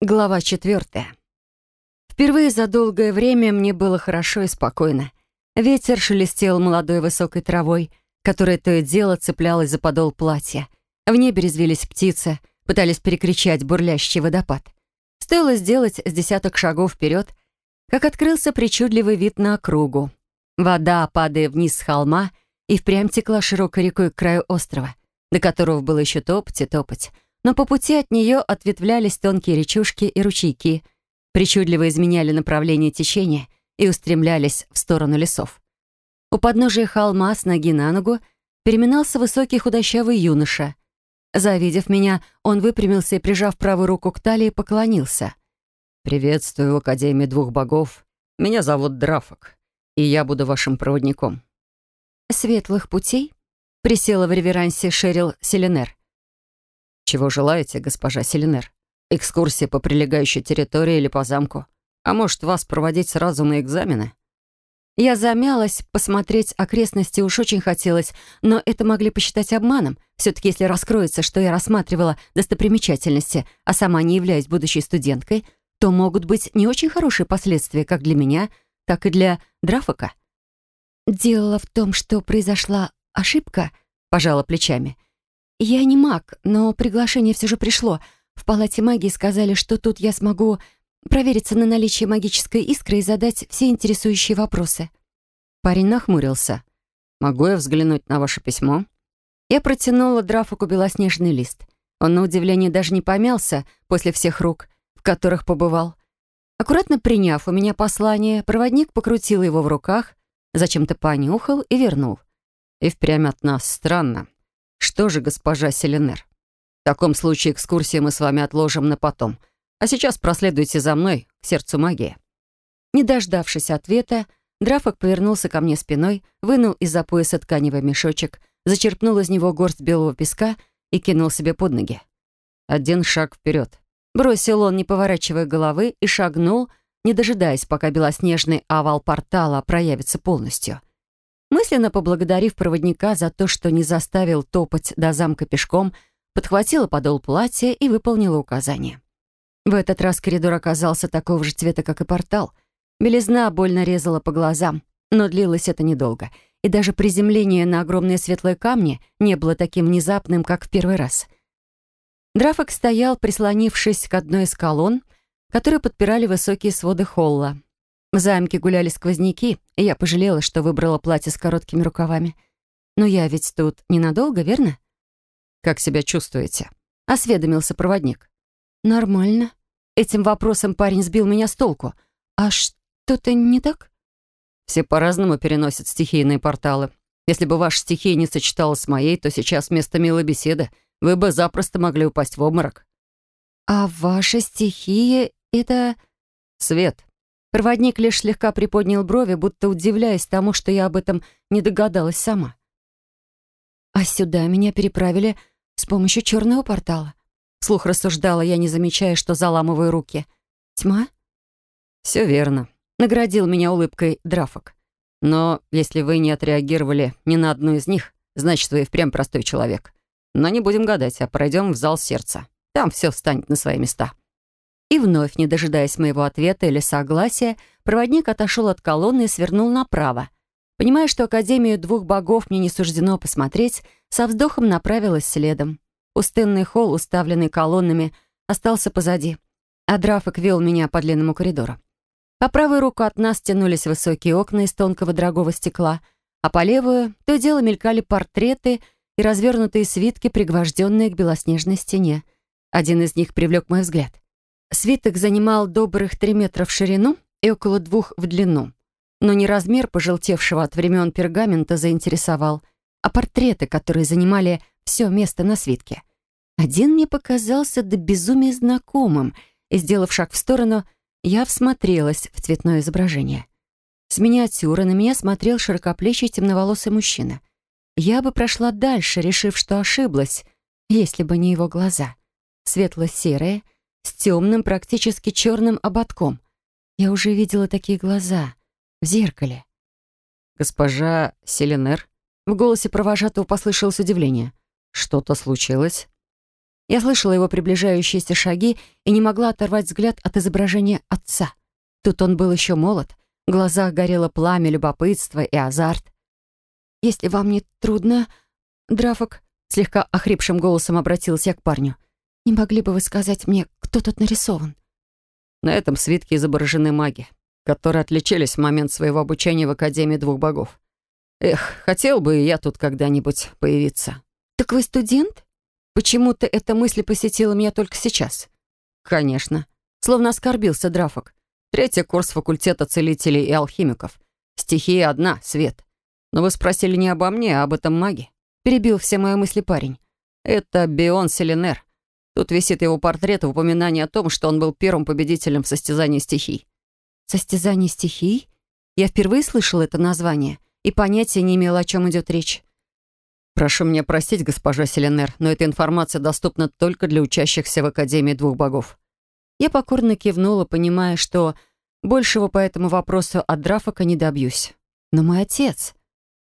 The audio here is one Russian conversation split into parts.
Глава четвертая. Впервые за долгое время мне было хорошо и спокойно. Ветер шелестел молодой высокой травой, которая то и дело цеплялась за подол платья. В небе резвились птицы, пытались перекричать бурлящий водопад. Стоило сделать с десяток шагов вперед, как открылся причудливый вид на округу. Вода, падая вниз с холма, и впрямь текла широкой рекой к краю острова, до которого было еще топать и топать — но по пути от нее ответвлялись тонкие речушки и ручейки, причудливо изменяли направление течения и устремлялись в сторону лесов. У подножия холма с ноги на ногу переминался высокий худощавый юноша. Завидев меня, он выпрямился и, прижав правую руку к талии, поклонился. «Приветствую в Академии двух богов. Меня зовут Драфок, и я буду вашим проводником». «Светлых путей?» — присела в реверансе Шерил Селенер. «Чего желаете, госпожа Селинер? Экскурсия по прилегающей территории или по замку? А может, вас проводить сразу на экзамены?» Я замялась, посмотреть окрестности уж очень хотелось, но это могли посчитать обманом. Все-таки если раскроется, что я рассматривала достопримечательности, а сама не являюсь будущей студенткой, то могут быть не очень хорошие последствия как для меня, так и для Драфока. «Дело в том, что произошла ошибка», — пожала плечами. «Я не маг, но приглашение все же пришло. В палате магии сказали, что тут я смогу провериться на наличие магической искры и задать все интересующие вопросы». Парень нахмурился. «Могу я взглянуть на ваше письмо?» Я протянула Драфуку белоснежный лист. Он, на удивление, даже не помялся после всех рук, в которых побывал. Аккуратно приняв у меня послание, проводник покрутил его в руках, зачем-то понюхал и вернул. И впрямь от нас странно. «Что же, госпожа Селенер, в таком случае экскурсию мы с вами отложим на потом. А сейчас проследуйте за мной к сердцу магии». Не дождавшись ответа, Драфок повернулся ко мне спиной, вынул из-за пояса тканевый мешочек, зачерпнул из него горсть белого песка и кинул себе под ноги. Один шаг вперед. Бросил он, не поворачивая головы, и шагнул, не дожидаясь, пока белоснежный овал портала проявится полностью. Мысленно поблагодарив проводника за то, что не заставил топать до замка пешком, подхватила подол платья и выполнила указание. В этот раз коридор оказался такого же цвета, как и портал. Белизна больно резала по глазам, но длилось это недолго, и даже приземление на огромные светлые камни не было таким внезапным, как в первый раз. Драфок стоял, прислонившись к одной из колонн, которые подпирали высокие своды холла. В замке гуляли сквозняки, и я пожалела, что выбрала платье с короткими рукавами. Но я ведь тут ненадолго, верно? «Как себя чувствуете?» — осведомился проводник. «Нормально». Этим вопросом парень сбил меня с толку. «А что-то не так?» «Все по-разному переносят стихийные порталы. Если бы ваша стихия не сочеталась с моей, то сейчас вместо милой беседы вы бы запросто могли упасть в обморок». «А ваша стихия — это...» «Свет», Проводник лишь слегка приподнял брови, будто удивляясь тому, что я об этом не догадалась сама. «А сюда меня переправили с помощью черного портала», — слух рассуждала я, не замечая, что заламываю руки. «Тьма?» «Все верно», — наградил меня улыбкой Драфок. «Но если вы не отреагировали ни на одну из них, значит, вы и впрямь простой человек. Но не будем гадать, а пройдем в зал сердца. Там все встанет на свои места». И вновь, не дожидаясь моего ответа или согласия, проводник отошел от колонны и свернул направо. Понимая, что Академию двух богов мне не суждено посмотреть, со вздохом направилась следом. Пустынный холл, уставленный колоннами, остался позади, а Драфик вел меня по длинному коридору. По правую руку от нас тянулись высокие окна из тонкого дорогого стекла, а по левую то дело мелькали портреты и развернутые свитки, пригвожденные к белоснежной стене. Один из них привлек мой взгляд — Свиток занимал добрых три метра в ширину и около двух в длину. Но не размер пожелтевшего от времен пергамента заинтересовал, а портреты, которые занимали все место на свитке. Один мне показался до безумия знакомым, и, сделав шаг в сторону, я всмотрелась в цветное изображение. С миниатюры на меня смотрел широкоплечий темноволосый мужчина. Я бы прошла дальше, решив, что ошиблась, если бы не его глаза. Светло-серые — с темным, практически черным ободком. Я уже видела такие глаза в зеркале. «Госпожа Селенер?» В голосе провожатого послышалось удивление. «Что-то случилось?» Я слышала его приближающиеся шаги и не могла оторвать взгляд от изображения отца. Тут он был еще молод, в глазах горело пламя любопытства и азарт. «Если вам не трудно, Драфок», — слегка охрипшим голосом обратился я к парню, «не могли бы вы сказать мне, кто тут нарисован?» На этом свитке изображены маги, которые отличились в момент своего обучения в Академии двух богов. Эх, хотел бы и я тут когда-нибудь появиться. «Так вы студент?» Почему-то эта мысль посетила меня только сейчас. Конечно. Словно оскорбился Драфок. Третий курс факультета целителей и алхимиков. Стихия одна — свет. Но вы спросили не обо мне, а об этом маге. Перебил все мои мысли парень. Это Бион Селенер. Тут висит его портрет в упоминании о том, что он был первым победителем в состязании стихий. «Состязание стихий?» Я впервые слышала это название и понятия не имела, о чем идет речь. «Прошу меня простить, госпожа Селенер, но эта информация доступна только для учащихся в Академии двух богов». Я покорно кивнула, понимая, что большего по этому вопросу от Драфака не добьюсь. Но мой отец,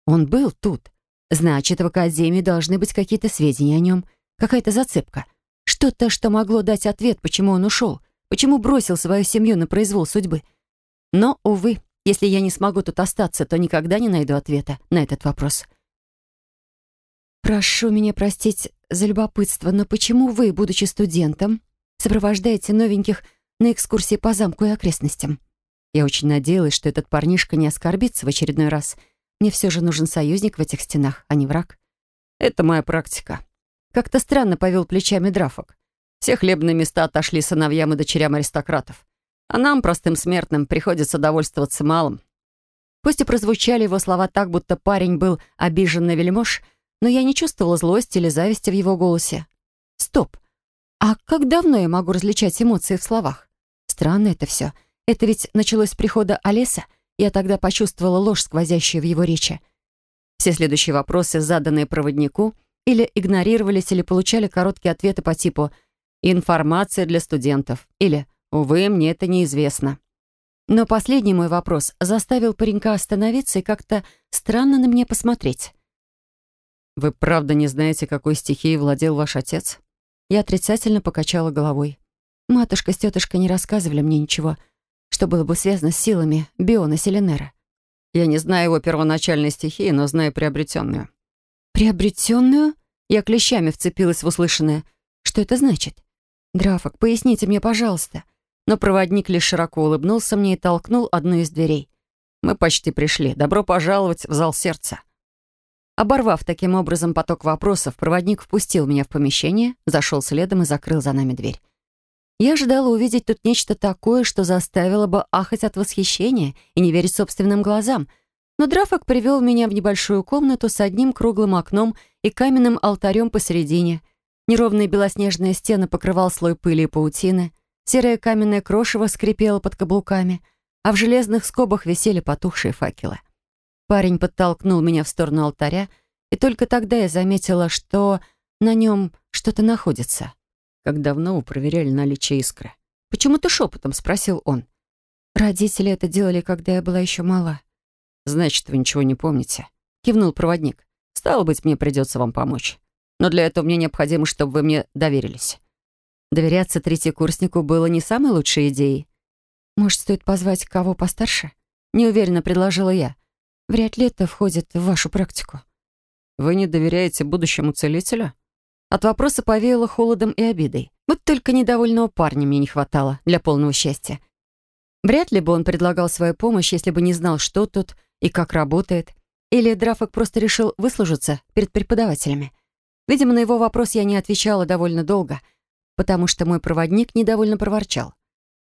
он был тут. Значит, в Академии должны быть какие-то сведения о нем, какая-то зацепка. Что-то, что могло дать ответ, почему он ушел, почему бросил свою семью на произвол судьбы. Но, увы, если я не смогу тут остаться, то никогда не найду ответа на этот вопрос. «Прошу меня простить за любопытство, но почему вы, будучи студентом, сопровождаете новеньких на экскурсии по замку и окрестностям?» Я очень надеялась, что этот парнишка не оскорбится в очередной раз. Мне все же нужен союзник в этих стенах, а не враг. «Это моя практика». Как-то странно повел плечами Драфок. Все хлебные места отошли сыновьям и дочерям аристократов. А нам, простым смертным, приходится довольствоваться малым. Пусть и прозвучали его слова так, будто парень был обижен на вельмож, — но я не чувствовала злости или зависти в его голосе. Стоп. А как давно я могу различать эмоции в словах? Странно это все. Это ведь началось с прихода Олеса. Я тогда почувствовала ложь, сквозящую в его речи. Все следующие вопросы, заданные проводнику, или игнорировались, или получали короткие ответы по типу «информация для студентов» или «увы, мне это неизвестно». Но последний мой вопрос заставил паренька остановиться и как-то странно на меня посмотреть. «Вы правда не знаете, какой стихией владел ваш отец?» Я отрицательно покачала головой. Матушка с тетушкой не рассказывали мне ничего, что было бы связано с силами Биона Селенера. «Я не знаю его первоначальной стихии, но знаю приобретенную». «Приобретенную?» Я клещами вцепилась в услышанное. «Что это значит?» «Драфок, поясните мне, пожалуйста». Но проводник лишь широко улыбнулся мне и толкнул одну из дверей. «Мы почти пришли. Добро пожаловать в зал сердца». Оборвав таким образом поток вопросов, проводник впустил меня в помещение, зашел следом и закрыл за нами дверь. Я ожидала увидеть тут нечто такое, что заставило бы ахать от восхищения и не верить собственным глазам. Но Драфок привел меня в небольшую комнату с одним круглым окном и каменным алтарем посередине. Неровные белоснежные стены покрывал слой пыли и паутины, серое каменное крошево скрипело под каблуками, а в железных скобах висели потухшие факелы. Парень подтолкнул меня в сторону алтаря, и только тогда я заметила, что на нем что-то находится. «Как давно вы проверяли наличие искры?» Почему-то шепотом спросил он. «Родители это делали, когда я была еще мала». «Значит, вы ничего не помните?» Кивнул проводник. «Стало быть, мне придется вам помочь. Но для этого мне необходимо, чтобы вы мне доверились». Доверяться третьекурснику было не самой лучшей идеей. «Может, стоит позвать кого постарше?» Неуверенно предложила я. Вряд ли это входит в вашу практику. Вы не доверяете будущему целителю? От вопроса повеяло холодом и обидой. Вот только недовольного парня мне не хватало для полного счастья. Вряд ли бы он предлагал свою помощь, если бы не знал, что тут и как работает. Или Драфок просто решил выслужиться перед преподавателями. Видимо, на его вопрос я не отвечала довольно долго, потому что мой проводник недовольно проворчал.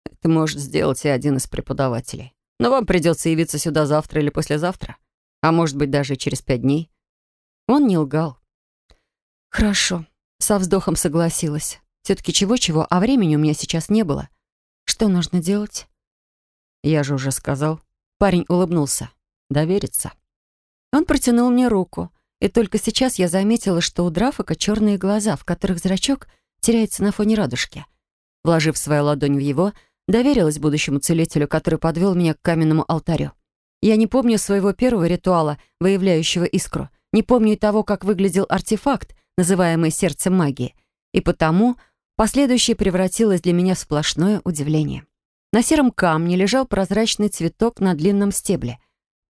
«Это может сделать и один из преподавателей. Но вам придется явиться сюда завтра или послезавтра. А может быть, даже через пять дней. Он не лгал. Хорошо. Со вздохом согласилась. Все-таки чего-чего, а времени у меня сейчас не было. Что нужно делать? Я же уже сказал. Парень улыбнулся. Довериться. Он протянул мне руку. И только сейчас я заметила, что у Драфака черные глаза, в которых зрачок теряется на фоне радужки. Вложив свою ладонь в его, Доверилась будущему целителю, который подвел меня к каменному алтарю. Я не помню своего первого ритуала, выявляющего искру. Не помню и того, как выглядел артефакт, называемый сердцем магии. и потому последующее превратилось для меня в сплошное удивление. На сером камне лежал прозрачный цветок на длинном стебле.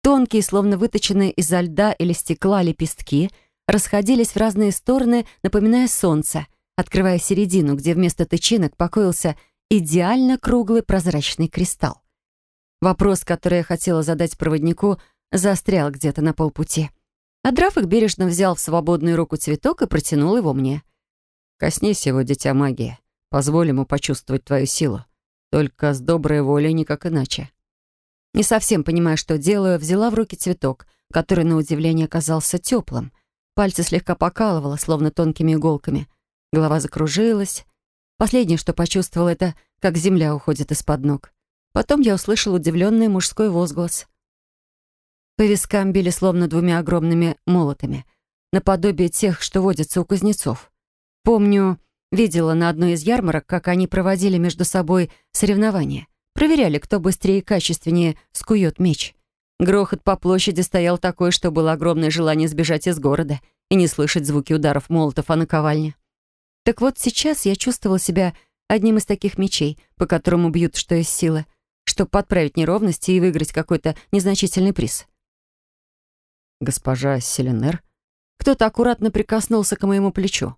Тонкие, словно выточенные изо льда или стекла лепестки, расходились в разные стороны, напоминая солнце, открывая середину, где вместо тычинок покоился идеально круглый прозрачный кристалл. Вопрос, который я хотела задать проводнику, застрял где-то на полпути. А Драфик бережно взял в свободную руку цветок и протянул его мне. «Коснись его, дитя магии. Позволь ему почувствовать твою силу. Только с доброй волей никак иначе. Не совсем понимая, что делаю, взяла в руки цветок, который, на удивление, оказался теплым. Пальцы слегка покалывало, словно тонкими иголками. Голова закружилась. Последнее, что почувствовала, это как земля уходит из-под ног. Потом я услышал удивленный мужской возглас. По вискам били словно двумя огромными молотами, наподобие тех, что водятся у кузнецов. Помню, Видела на одной из ярмарок, как они проводили между собой соревнования. Проверяли, кто быстрее и качественнее скует меч. Грохот по площади стоял такой, что было огромное желание сбежать из города и не слышать звуки ударов молотов о наковальне. Так вот, сейчас я чувствовала себя одним из таких мечей, по которому бьют что из силы, чтобы подправить неровности и выиграть какой-то незначительный приз. «Госпожа Селенер?» Кто-то аккуратно прикоснулся к моему плечу.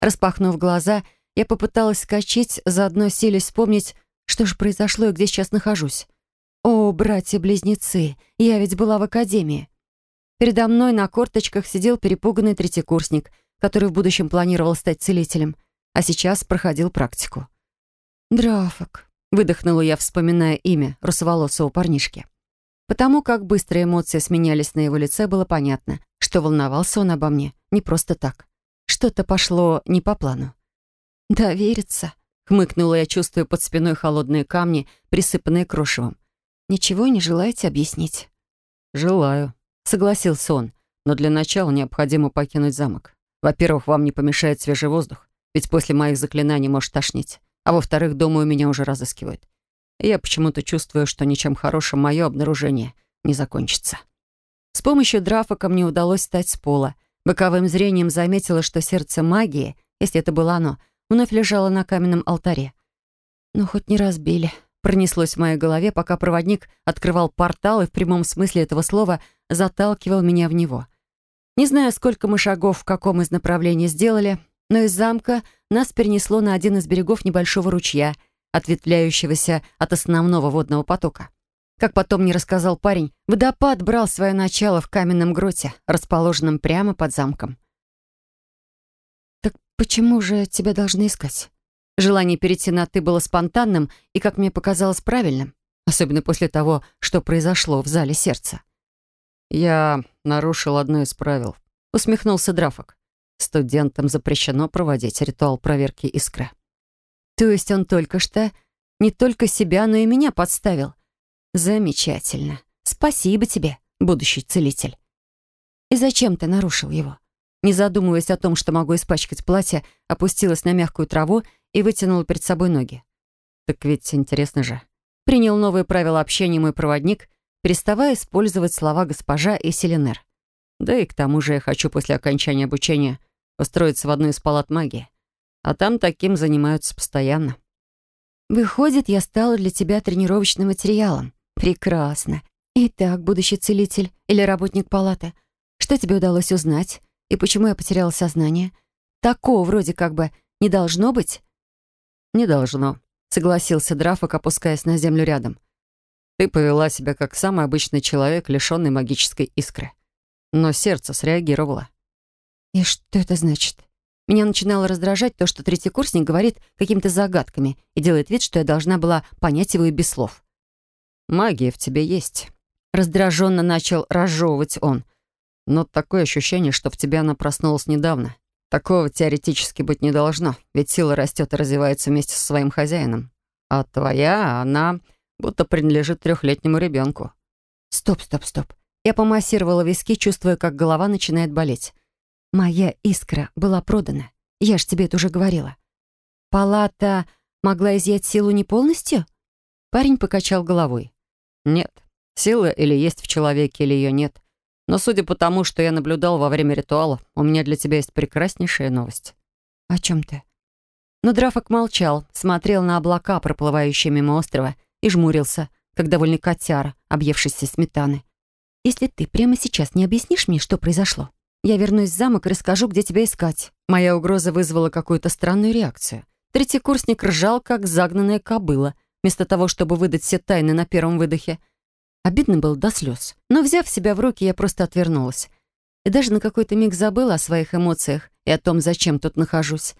Распахнув глаза, я попыталась скачать, заодно силясь вспомнить, что же произошло и где сейчас нахожусь. О, братья-близнецы, я ведь была в академии. Передо мной на корточках сидел перепуганный третьекурсник, который в будущем планировал стать целителем, а сейчас проходил практику. «Драфок», — выдохнула я, вспоминая имя русоволосого парнишки. Потому как быстро эмоции сменялись на его лице, было понятно, что волновался он обо мне не просто так. Что-то пошло не по плану. «Довериться», — хмыкнула я, чувствуя под спиной холодные камни, присыпанные крошевом. «Ничего не желаете объяснить?» «Желаю», — согласился он. «Но для начала необходимо покинуть замок. Во-первых, вам не помешает свежий воздух, ведь после моих заклинаний может тошнить. А во-вторых, думаю, меня уже разыскивают. И я почему-то чувствую, что ничем хорошим мое обнаружение не закончится». С помощью драфака мне удалось встать с пола — Боковым зрением заметила, что сердце магии, если это было оно, вновь лежало на каменном алтаре. «Ну, хоть не разбили», — пронеслось в моей голове, пока проводник открывал портал и в прямом смысле этого слова заталкивал меня в него. Не знаю, сколько мы шагов в каком из направлений сделали, но из замка нас перенесло на один из берегов небольшого ручья, ответвляющегося от основного водного потока. Как потом мне рассказал парень, водопад брал свое начало в каменном гроте, расположенном прямо под замком. «Так почему же тебя должны искать?» Желание перейти на «ты» было спонтанным и, как мне показалось, правильным, особенно после того, что произошло в зале сердца. «Я нарушил одно из правил», — усмехнулся Драфок. «Студентам запрещено проводить ритуал проверки искры». «То есть он только что не только себя, но и меня подставил?» «Замечательно. Спасибо тебе, будущий целитель». «И зачем ты нарушил его?» Не задумываясь о том, что могу испачкать платье, опустилась на мягкую траву и вытянула перед собой ноги. «Так ведь интересно же». Принял новые правила общения мой проводник, переставая использовать слова «госпожа» и «селенер». Да и к тому же я хочу после окончания обучения устроиться в одну из палат магии. А там таким занимаются постоянно. Выходит, я стала для тебя тренировочным материалом. «Прекрасно. Итак, будущий целитель или работник палаты, что тебе удалось узнать и почему я потеряла сознание? Такого вроде как бы не должно быть?» «Не должно», — согласился Драфок, опускаясь на землю рядом. «Ты повела себя как самый обычный человек, лишенный магической искры. Но сердце среагировало». «И что это значит?» Меня начинало раздражать то, что третий курсник говорит какими-то загадками и делает вид, что я должна была понять его и без слов. Магия в тебе есть». Раздраженно начал разжевывать он. «Но такое ощущение, что в тебе она проснулась недавно. Такого теоретически быть не должно, ведь сила растет и развивается вместе со своим хозяином. А твоя, она будто принадлежит трехлетнему ребенку. Стоп, стоп, стоп. Я помассировала виски, чувствуя, как голова начинает болеть. Моя искра была продана. Я ж тебе это уже говорила. Палата могла изъять силу не полностью? Парень покачал головой. Нет. Сила или есть в человеке, или ее нет. Но судя по тому, что я наблюдал во время ритуала, у меня для тебя есть прекраснейшая новость. «О чем ты?» Но Драфок молчал, смотрел на облака, проплывающие мимо острова, и жмурился, как довольный котяра, объевшийся сметаны. «Если ты прямо сейчас не объяснишь мне, что произошло, я вернусь в замок и расскажу, где тебя искать». Моя угроза вызвала какую-то странную реакцию. Третий курсник ржал, как загнанная кобыла, вместо того, чтобы выдать все тайны на первом выдохе. Обидно было до слез. Но, взяв себя в руки, я просто отвернулась. И даже на какой-то миг забыла о своих эмоциях и о том, зачем тут нахожусь.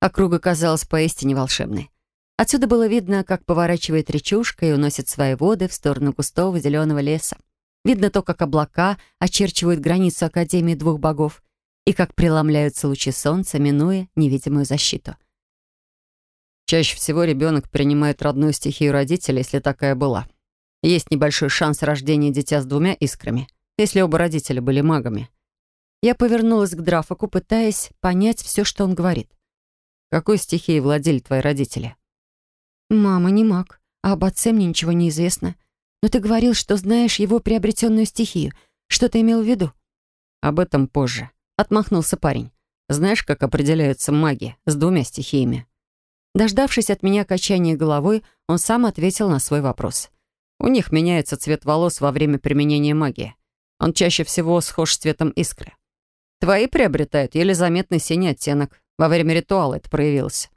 Округа казалась поистине волшебной. Отсюда было видно, как поворачивает речушка и уносит свои воды в сторону густого зеленого леса. Видно то, как облака очерчивают границу Академии двух богов и как преломляются лучи солнца, минуя невидимую защиту. Чаще всего ребенок принимает родную стихию родителя, если такая была. Есть небольшой шанс рождения дитя с двумя искрами, если оба родителя были магами. Я повернулась к Драфаку, пытаясь понять все, что он говорит. Какой стихией владели твои родители? Мама не маг, а об отце мне ничего не известно. Но ты говорил, что знаешь его приобретенную стихию. Что ты имел в виду? Об этом позже. Отмахнулся парень. Знаешь, как определяются маги с двумя стихиями? Дождавшись от меня качания головой, он сам ответил на свой вопрос. У них меняется цвет волос во время применения магии. Он чаще всего схож с цветом искры. Твои приобретают еле заметный синий оттенок. Во время ритуала это проявилось.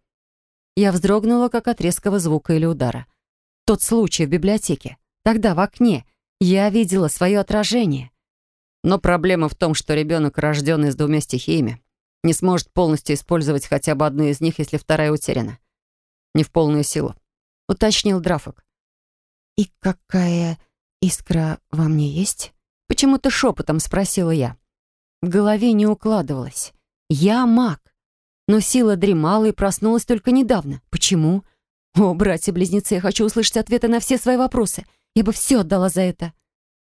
Я вздрогнула, как от резкого звука или удара. Тот случай в библиотеке. Тогда в окне. Я видела свое отражение. Но проблема в том, что ребенок, рожденный с двумя стихиями, не сможет полностью использовать хотя бы одну из них, если вторая утеряна. Не в полную силу. Уточнил Драфок. «И какая искра во мне есть?» Почему-то шепотом спросила я. В голове не укладывалось. «Я маг. Но сила дремала и проснулась только недавно. Почему? О, братья-близнецы, я хочу услышать ответы на все свои вопросы. Я бы все отдала за это.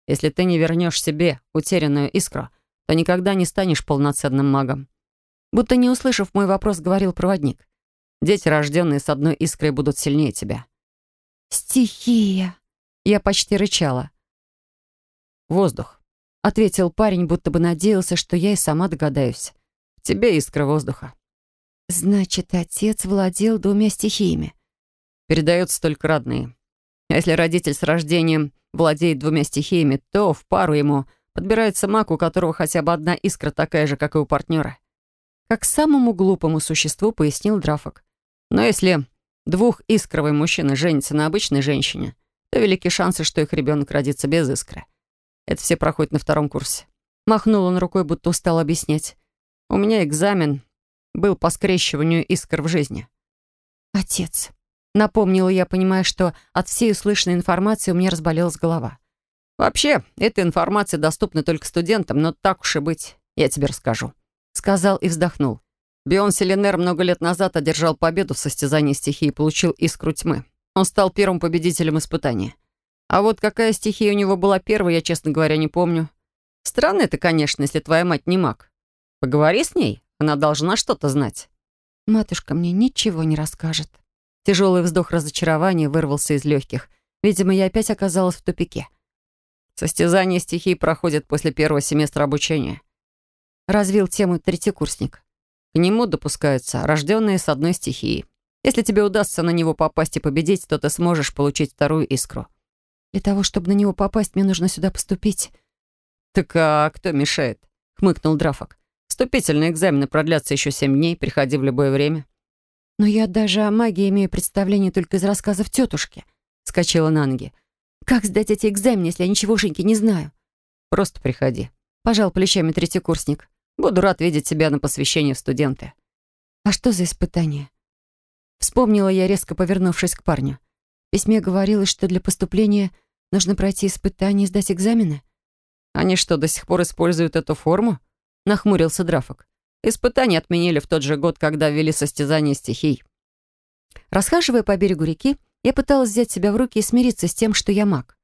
Если ты не вернешь себе утерянную искру, то никогда не станешь полноценным магом. Будто не услышав мой вопрос, говорил проводник. Дети, рожденные с одной искрой, будут сильнее тебя. «Стихия!» Я почти рычала. «Воздух», — ответил парень, будто бы надеялся, что я и сама догадаюсь. «В тебе искра воздуха». Значит, отец владел двумя стихиями. Передаются только родные. А если родитель с рождением владеет двумя стихиями, то в пару ему подбирается маг, у которого хотя бы одна искра такая же, как и у партнера. Как самому глупому существу пояснил Драфок. Но если двухискровый мужчина женится на обычной женщине, то велики шансы, что их ребенок родится без искры. Это все проходит на втором курсе. Махнул он рукой, будто устал объяснять. У меня экзамен был по скрещиванию искр в жизни. «Отец», — напомнила я, понимая, что от всей услышанной информации у меня разболелась голова. «Вообще, эта информация доступна только студентам, но так уж и быть, я тебе расскажу», — сказал и вздохнул. Бион Селенер много лет назад одержал победу в состязании стихии и получил искру тьмы. Он стал первым победителем испытания. А вот какая стихия у него была первой, я, честно говоря, не помню. Странно это, конечно, если твоя мать не маг. Поговори с ней, она должна что-то знать. Матушка мне ничего не расскажет. Тяжелый вздох разочарования вырвался из легких. Видимо, я опять оказалась в тупике. Состязание стихий проходит после первого семестра обучения. Развил тему третьекурсник. К нему допускаются рожденные с одной стихией. Если тебе удастся на него попасть и победить, то ты сможешь получить вторую искру. Для того, чтобы на него попасть, мне нужно сюда поступить. «Так а кто мешает?» — хмыкнул Драфок. Вступительные экзамены продлятся еще семь дней, приходи в любое время». «Но я даже о магии имею представление только из рассказов тетушки», — скачала на ноги. «Как сдать эти экзамены, если я ничегошеньки не знаю?» «Просто приходи», — пожал плечами третий курсник. «Буду рад видеть тебя на посвящении в студенты». «А что за испытание?» Вспомнила я, резко повернувшись к парню. В письме говорилось, что для поступления нужно пройти испытание и сдать экзамены. «Они что, до сих пор используют эту форму?» — нахмурился Драфок. «Испытания отменили в тот же год, когда ввели состязание стихий». Расхаживая по берегу реки, я пыталась взять себя в руки и смириться с тем, что я маг.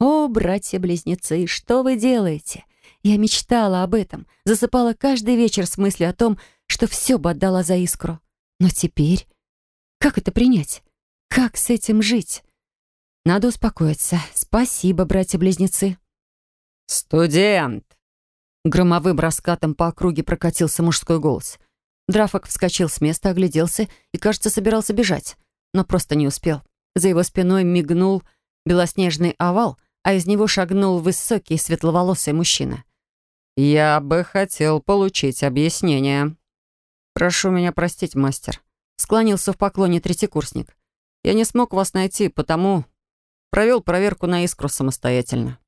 «О, братья-близнецы, что вы делаете?» Я мечтала об этом, засыпала каждый вечер с мыслью о том, что все бы отдала за искру. Но теперь... Как это принять? Как с этим жить? Надо успокоиться. Спасибо, братья-близнецы. «Студент!» Громовым раскатом по округе прокатился мужской голос. Драфок вскочил с места, огляделся и, кажется, собирался бежать, но просто не успел. За его спиной мигнул белоснежный овал, а из него шагнул высокий светловолосый мужчина. «Я бы хотел получить объяснение». «Прошу меня простить, мастер», — склонился в поклоне третьекурсник. «Я не смог вас найти, потому провел проверку на искру самостоятельно».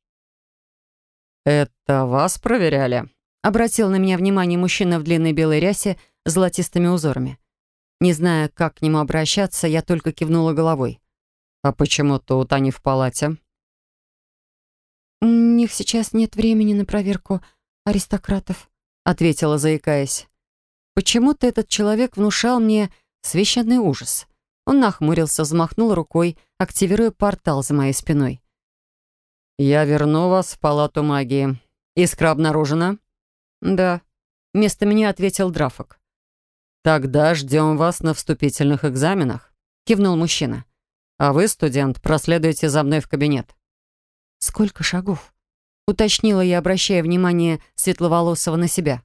«Это вас проверяли?» — обратил на меня внимание мужчина в длинной белой рясе с золотистыми узорами. Не зная, как к нему обращаться, я только кивнула головой. «А почему тут они в палате?» «У них сейчас нет времени на проверку аристократов», — ответила, заикаясь. Почему-то этот человек внушал мне священный ужас. Он нахмурился, взмахнул рукой, активируя портал за моей спиной. «Я верну вас в палату магии. Искра обнаружена?» «Да», — вместо меня ответил Драфок. «Тогда ждем вас на вступительных экзаменах», — кивнул мужчина. «А вы, студент, проследуйте за мной в кабинет». «Сколько шагов?» Уточнила я, обращая внимание Светловолосого на себя.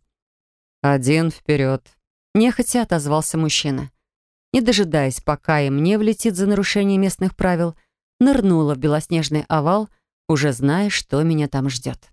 «Один вперед», — нехотя отозвался мужчина. Не дожидаясь, пока и мне влетит за нарушение местных правил, нырнула в белоснежный овал, уже зная, что меня там ждет.